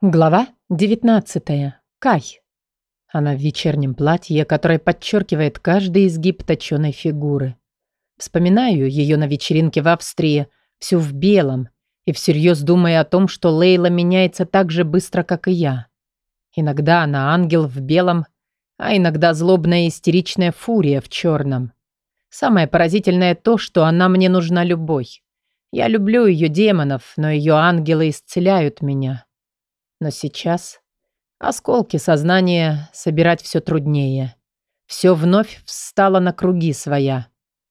Глава 19. Кай. Она в вечернем платье, которое подчеркивает каждый изгиб точеной фигуры. Вспоминаю ее на вечеринке в Австрии, всю в белом, и всерьез думая о том, что Лейла меняется так же быстро, как и я. Иногда она ангел в белом, а иногда злобная истеричная фурия в черном. Самое поразительное то, что она мне нужна любой. Я люблю ее демонов, но ее ангелы исцеляют меня. Но сейчас осколки сознания собирать все труднее. Все вновь встало на круги своя.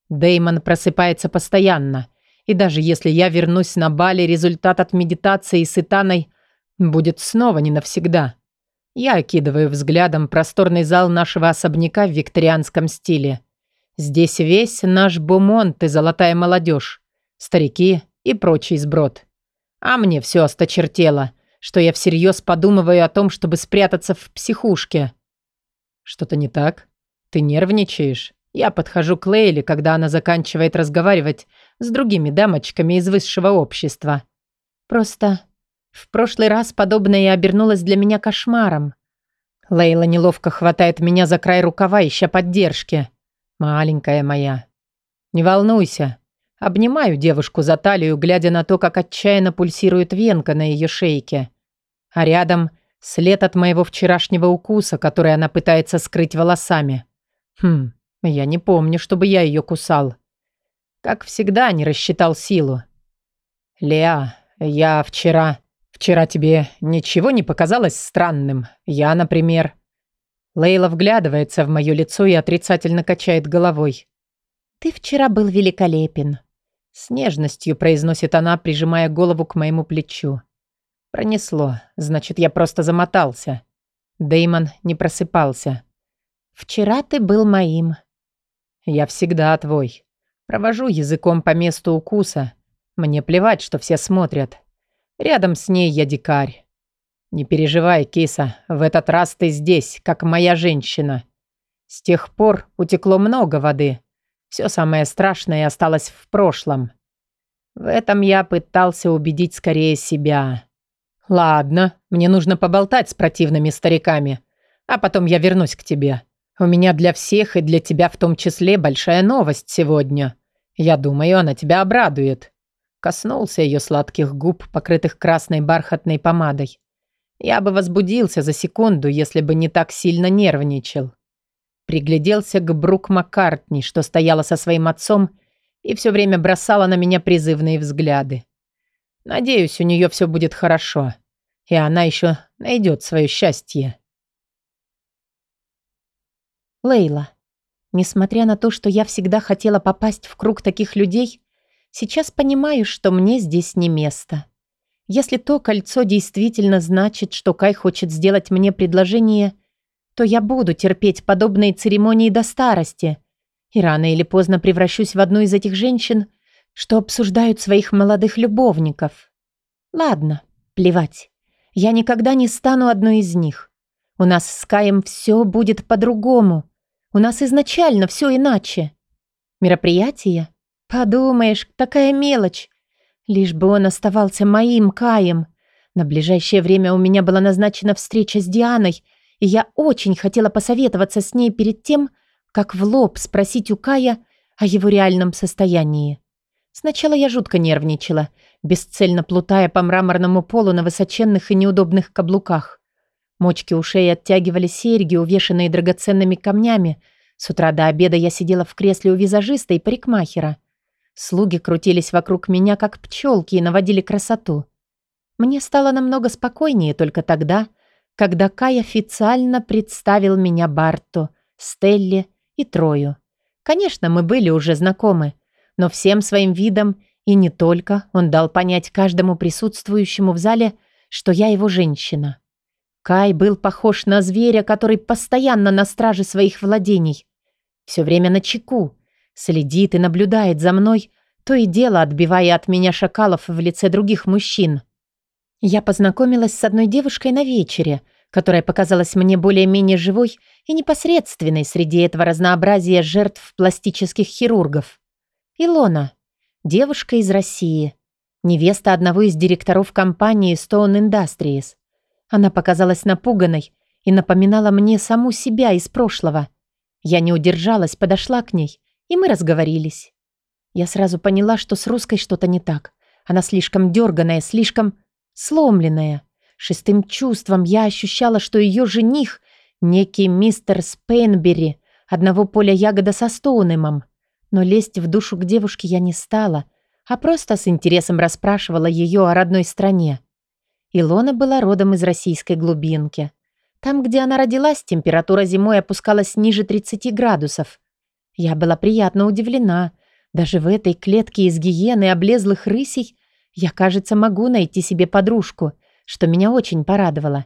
Деймон просыпается постоянно. И даже если я вернусь на Бали, результат от медитации с Итаной будет снова не навсегда. Я окидываю взглядом просторный зал нашего особняка в викторианском стиле. Здесь весь наш бумонт и золотая молодежь, старики и прочий сброд. А мне все осточертело что я всерьез подумываю о том, чтобы спрятаться в психушке. Что-то не так? Ты нервничаешь? Я подхожу к Лейле, когда она заканчивает разговаривать с другими дамочками из высшего общества. Просто в прошлый раз подобное обернулось для меня кошмаром. Лейла неловко хватает меня за край рукава, ища поддержки. Маленькая моя. Не волнуйся. Обнимаю девушку за талию, глядя на то, как отчаянно пульсирует венка на ее шейке. А рядом след от моего вчерашнего укуса, который она пытается скрыть волосами. Хм, я не помню, чтобы я ее кусал. Как всегда, не рассчитал силу. «Леа, я вчера... Вчера тебе ничего не показалось странным? Я, например...» Лейла вглядывается в мое лицо и отрицательно качает головой. «Ты вчера был великолепен», с нежностью произносит она, прижимая голову к моему плечу. Пронесло, значит, я просто замотался. Деймон не просыпался. «Вчера ты был моим». «Я всегда твой. Провожу языком по месту укуса. Мне плевать, что все смотрят. Рядом с ней я дикарь. Не переживай, киса, в этот раз ты здесь, как моя женщина. С тех пор утекло много воды. Все самое страшное осталось в прошлом. В этом я пытался убедить скорее себя. Ладно, мне нужно поболтать с противными стариками, а потом я вернусь к тебе. У меня для всех и для тебя в том числе большая новость сегодня. Я думаю, она тебя обрадует. Коснулся ее сладких губ, покрытых красной бархатной помадой. Я бы возбудился за секунду, если бы не так сильно нервничал. Пригляделся к Брук Маккартни, что стояла со своим отцом и все время бросала на меня призывные взгляды. Надеюсь, у нее все будет хорошо, и она еще найдет свое счастье. Лейла, несмотря на то, что я всегда хотела попасть в круг таких людей, сейчас понимаю, что мне здесь не место. Если то кольцо действительно значит, что Кай хочет сделать мне предложение – то я буду терпеть подобные церемонии до старости. И рано или поздно превращусь в одну из этих женщин, что обсуждают своих молодых любовников. Ладно, плевать. Я никогда не стану одной из них. У нас с Каем все будет по-другому. У нас изначально все иначе. Мероприятие? Подумаешь, такая мелочь. Лишь бы он оставался моим Каем. На ближайшее время у меня была назначена встреча с Дианой — и я очень хотела посоветоваться с ней перед тем, как в лоб спросить у Кая о его реальном состоянии. Сначала я жутко нервничала, бесцельно плутая по мраморному полу на высоченных и неудобных каблуках. Мочки ушей оттягивали серьги, увешанные драгоценными камнями. С утра до обеда я сидела в кресле у визажиста и парикмахера. Слуги крутились вокруг меня, как пчелки, и наводили красоту. Мне стало намного спокойнее только тогда, когда Кай официально представил меня Барту, Стелле и Трою. Конечно, мы были уже знакомы, но всем своим видом и не только он дал понять каждому присутствующему в зале, что я его женщина. Кай был похож на зверя, который постоянно на страже своих владений. Все время на чеку, следит и наблюдает за мной, то и дело отбивая от меня шакалов в лице других мужчин. Я познакомилась с одной девушкой на вечере, которая показалась мне более-менее живой и непосредственной среди этого разнообразия жертв пластических хирургов. Илона, девушка из России, невеста одного из директоров компании Stone Industries. Она показалась напуганной и напоминала мне саму себя из прошлого. Я не удержалась, подошла к ней, и мы разговорились. Я сразу поняла, что с русской что-то не так. Она слишком дерганая, слишком сломленная. Шестым чувством я ощущала, что ее жених — некий мистер Спейнбери, одного поля ягода со Стоунемом. Но лезть в душу к девушке я не стала, а просто с интересом расспрашивала ее о родной стране. Илона была родом из российской глубинки. Там, где она родилась, температура зимой опускалась ниже 30 градусов. Я была приятно удивлена. Даже в этой клетке из гиены облезлых рысей я, кажется, могу найти себе подружку, что меня очень порадовало.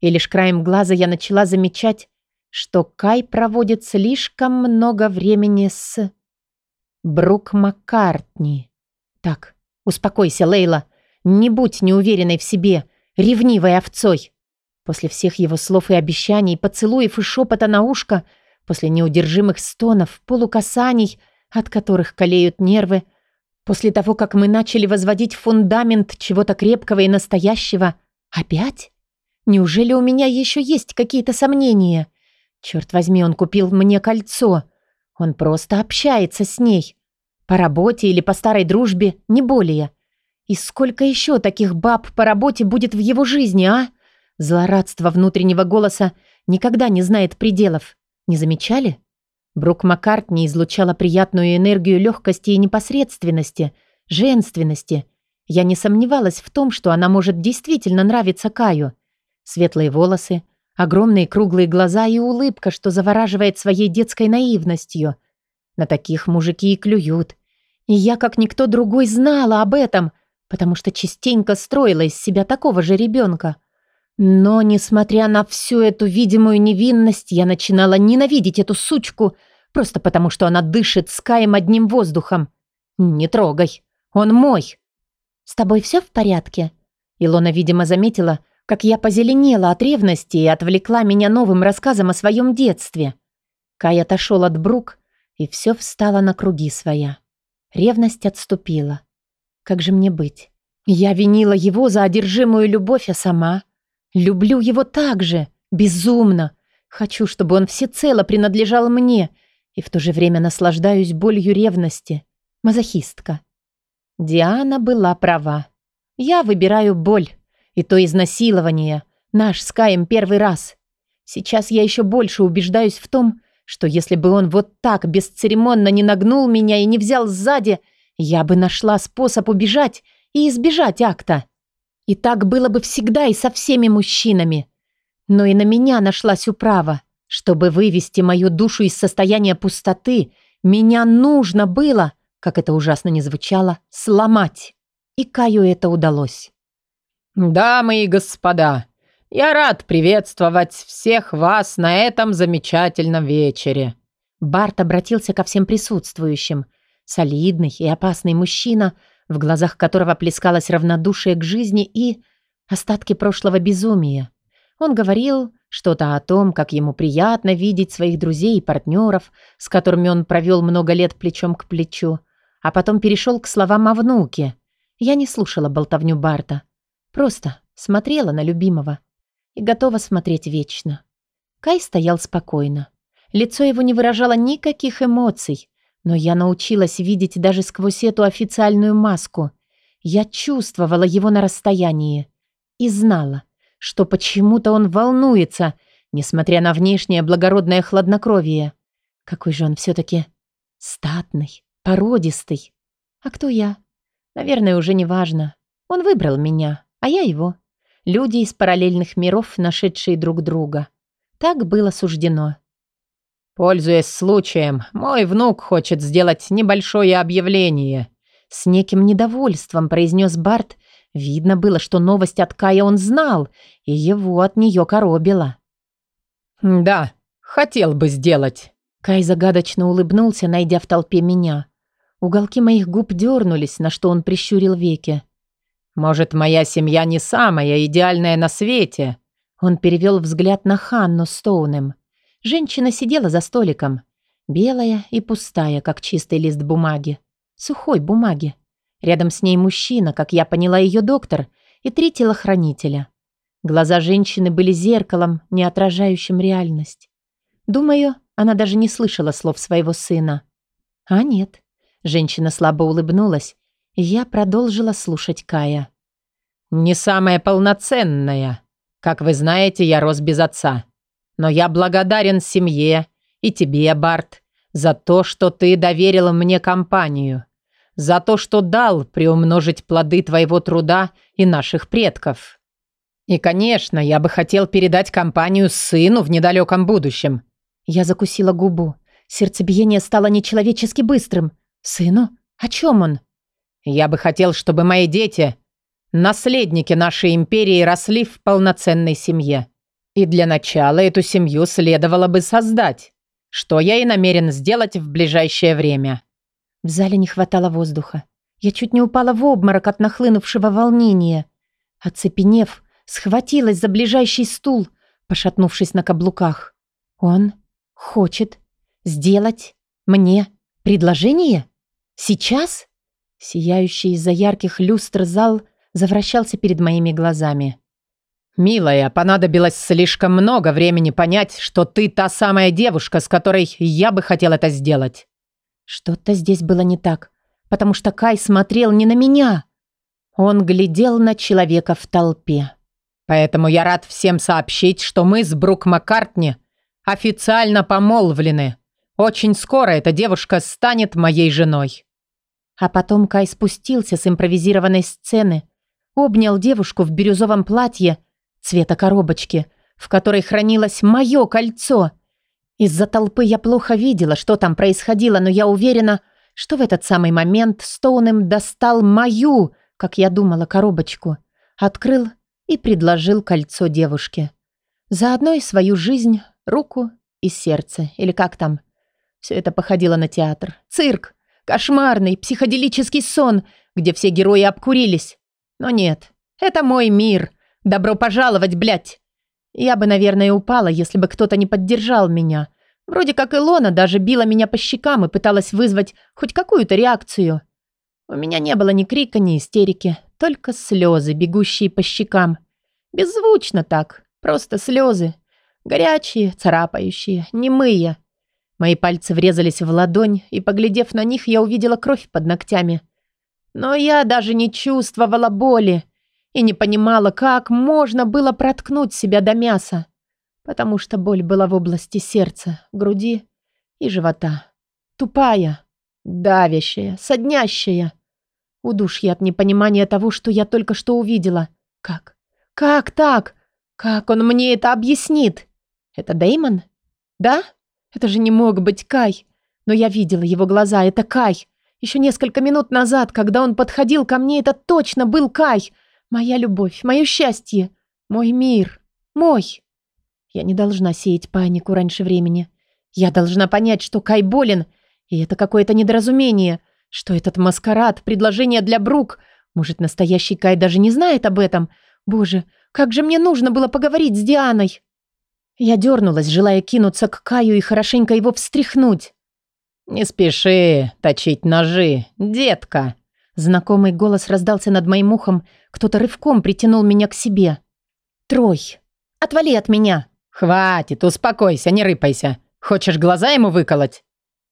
И лишь краем глаза я начала замечать, что Кай проводит слишком много времени с... Брук Маккартни. Так, успокойся, Лейла. Не будь неуверенной в себе, ревнивой овцой. После всех его слов и обещаний, поцелуев и шепота на ушко, после неудержимых стонов, полукасаний, от которых колеют нервы, после того, как мы начали возводить фундамент чего-то крепкого и настоящего, опять? Неужели у меня еще есть какие-то сомнения? Черт возьми, он купил мне кольцо. Он просто общается с ней. По работе или по старой дружбе, не более. И сколько еще таких баб по работе будет в его жизни, а? Злорадство внутреннего голоса никогда не знает пределов. Не замечали? Брук Маккартни излучала приятную энергию легкости и непосредственности, женственности. Я не сомневалась в том, что она может действительно нравиться Каю. Светлые волосы, огромные круглые глаза и улыбка, что завораживает своей детской наивностью. На таких мужики и клюют. И я, как никто другой, знала об этом, потому что частенько строила из себя такого же ребенка. Но, несмотря на всю эту видимую невинность, я начинала ненавидеть эту сучку, просто потому что она дышит с Каем одним воздухом. «Не трогай, он мой!» «С тобой все в порядке?» Илона, видимо, заметила, как я позеленела от ревности и отвлекла меня новым рассказом о своем детстве. Кай отошел от Брук, и все встало на круги своя. Ревность отступила. Как же мне быть? Я винила его за одержимую любовь, а сама... Люблю его так же, безумно. Хочу, чтобы он всецело принадлежал мне, и в то же время наслаждаюсь болью ревности. Мазохистка. Диана была права. Я выбираю боль. И то изнасилование. Наш с Каем первый раз. Сейчас я еще больше убеждаюсь в том, что если бы он вот так бесцеремонно не нагнул меня и не взял сзади, я бы нашла способ убежать и избежать акта. И так было бы всегда и со всеми мужчинами. Но и на меня нашлась управа. Чтобы вывести мою душу из состояния пустоты, меня нужно было, как это ужасно не звучало, сломать. И Каю это удалось. «Дамы и господа, я рад приветствовать всех вас на этом замечательном вечере». Барт обратился ко всем присутствующим. Солидный и опасный мужчина – в глазах которого плескалось равнодушие к жизни и остатки прошлого безумия. Он говорил что-то о том, как ему приятно видеть своих друзей и партнеров, с которыми он провел много лет плечом к плечу, а потом перешел к словам о внуке. Я не слушала болтовню Барта, просто смотрела на любимого и готова смотреть вечно. Кай стоял спокойно. Лицо его не выражало никаких эмоций, но я научилась видеть даже сквозь эту официальную маску. Я чувствовала его на расстоянии и знала, что почему-то он волнуется, несмотря на внешнее благородное хладнокровие. Какой же он все-таки статный, породистый. А кто я? Наверное, уже не важно. Он выбрал меня, а я его. Люди из параллельных миров, нашедшие друг друга. Так было суждено. «Пользуясь случаем, мой внук хочет сделать небольшое объявление». С неким недовольством произнес Барт. Видно было, что новость от Кая он знал, и его от нее коробило. «Да, хотел бы сделать». Кай загадочно улыбнулся, найдя в толпе меня. Уголки моих губ дернулись, на что он прищурил веки. «Может, моя семья не самая идеальная на свете?» Он перевел взгляд на Ханну Стоунем. Женщина сидела за столиком. Белая и пустая, как чистый лист бумаги. Сухой бумаги. Рядом с ней мужчина, как я поняла ее доктор, и три телохранителя. Глаза женщины были зеркалом, не отражающим реальность. Думаю, она даже не слышала слов своего сына. А нет. Женщина слабо улыбнулась, и я продолжила слушать Кая. «Не самая полноценная. Как вы знаете, я рос без отца. Но я благодарен семье и тебе, Барт, за то, что ты доверила мне компанию. За то, что дал приумножить плоды твоего труда и наших предков. И, конечно, я бы хотел передать компанию сыну в недалеком будущем. Я закусила губу. Сердцебиение стало нечеловечески быстрым. Сыну? О чем он? Я бы хотел, чтобы мои дети, наследники нашей империи, росли в полноценной семье. И для начала эту семью следовало бы создать, что я и намерен сделать в ближайшее время. В зале не хватало воздуха. Я чуть не упала в обморок от нахлынувшего волнения. Оцепенев, схватилась за ближайший стул, пошатнувшись на каблуках. Он хочет сделать мне предложение? Сейчас? Сияющий из-за ярких люстр зал завращался перед моими глазами. «Милая, понадобилось слишком много времени понять, что ты та самая девушка, с которой я бы хотел это сделать». Что-то здесь было не так, потому что Кай смотрел не на меня. Он глядел на человека в толпе. «Поэтому я рад всем сообщить, что мы с Брук Маккартни официально помолвлены. Очень скоро эта девушка станет моей женой». А потом Кай спустился с импровизированной сцены, обнял девушку в бирюзовом платье цвета коробочки, в которой хранилось мое кольцо. Из-за толпы я плохо видела, что там происходило, но я уверена, что в этот самый момент Стоунем достал мою, как я думала, коробочку, открыл и предложил кольцо девушке. Заодно и свою жизнь, руку и сердце, или как там. Все это походило на театр. Цирк. Кошмарный, психоделический сон, где все герои обкурились. Но нет, это мой мир. Добро пожаловать, блядь. Я бы, наверное, упала, если бы кто-то не поддержал меня. Вроде как Илона даже била меня по щекам и пыталась вызвать хоть какую-то реакцию. У меня не было ни крика, ни истерики, только слезы, бегущие по щекам. Беззвучно так, просто слезы. Горячие, царапающие, немые. Мои пальцы врезались в ладонь, и, поглядев на них, я увидела кровь под ногтями. Но я даже не чувствовала боли и не понимала, как можно было проткнуть себя до мяса, потому что боль была в области сердца, груди и живота. Тупая, давящая, соднящая. Удушье от непонимания того, что я только что увидела. Как? Как так? Как он мне это объяснит? Это Деймон? Да? Это же не мог быть Кай. Но я видела его глаза. Это Кай. Еще несколько минут назад, когда он подходил ко мне, это точно был Кай. Моя любовь, мое счастье, мой мир, мой. Я не должна сеять панику раньше времени. Я должна понять, что Кай болен, и это какое-то недоразумение, что этот маскарад, предложение для Брук. Может, настоящий Кай даже не знает об этом. Боже, как же мне нужно было поговорить с Дианой. Я дернулась, желая кинуться к Каю и хорошенько его встряхнуть. «Не спеши точить ножи, детка!» Знакомый голос раздался над моим ухом, кто-то рывком притянул меня к себе. «Трой, отвали от меня!» «Хватит, успокойся, не рыпайся. Хочешь глаза ему выколоть?»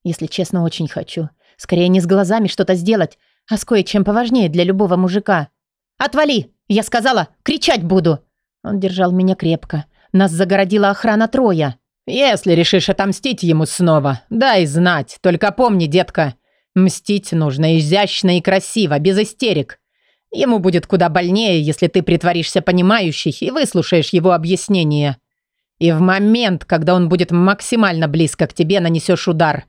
«Если честно, очень хочу. Скорее не с глазами что-то сделать, а с кое-чем поважнее для любого мужика». «Отвали! Я сказала, кричать буду!» Он держал меня крепко. Нас загородила охрана Троя. «Если решишь отомстить ему снова, дай знать. Только помни, детка, мстить нужно изящно и красиво, без истерик. Ему будет куда больнее, если ты притворишься понимающей и выслушаешь его объяснение. И в момент, когда он будет максимально близко к тебе, нанесешь удар.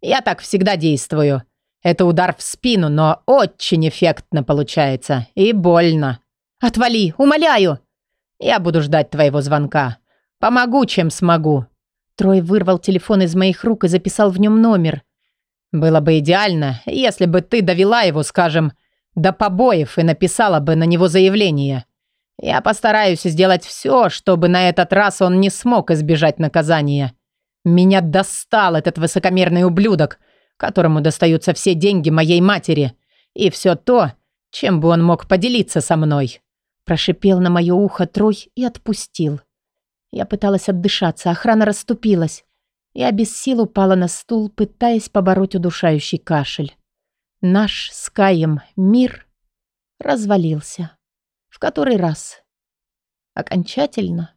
Я так всегда действую. Это удар в спину, но очень эффектно получается. И больно. Отвали, умоляю. Я буду ждать твоего звонка. Помогу, чем смогу. Трой вырвал телефон из моих рук и записал в нем номер. «Было бы идеально, если бы ты довела его, скажем, до побоев и написала бы на него заявление. Я постараюсь сделать все, чтобы на этот раз он не смог избежать наказания. Меня достал этот высокомерный ублюдок, которому достаются все деньги моей матери, и все то, чем бы он мог поделиться со мной. Прошипел на мое ухо Трой и отпустил. Я пыталась отдышаться, охрана расступилась. Я без сил упала на стул, пытаясь побороть удушающий кашель. Наш с Каем мир развалился. В который раз? Окончательно